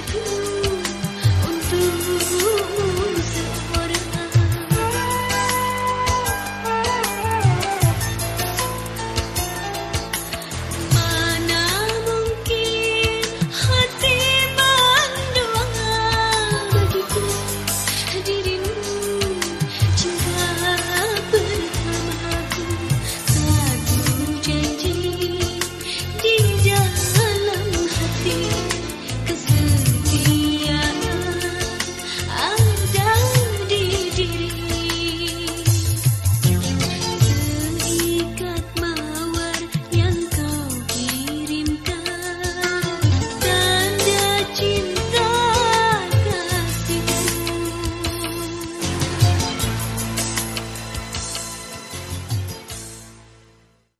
the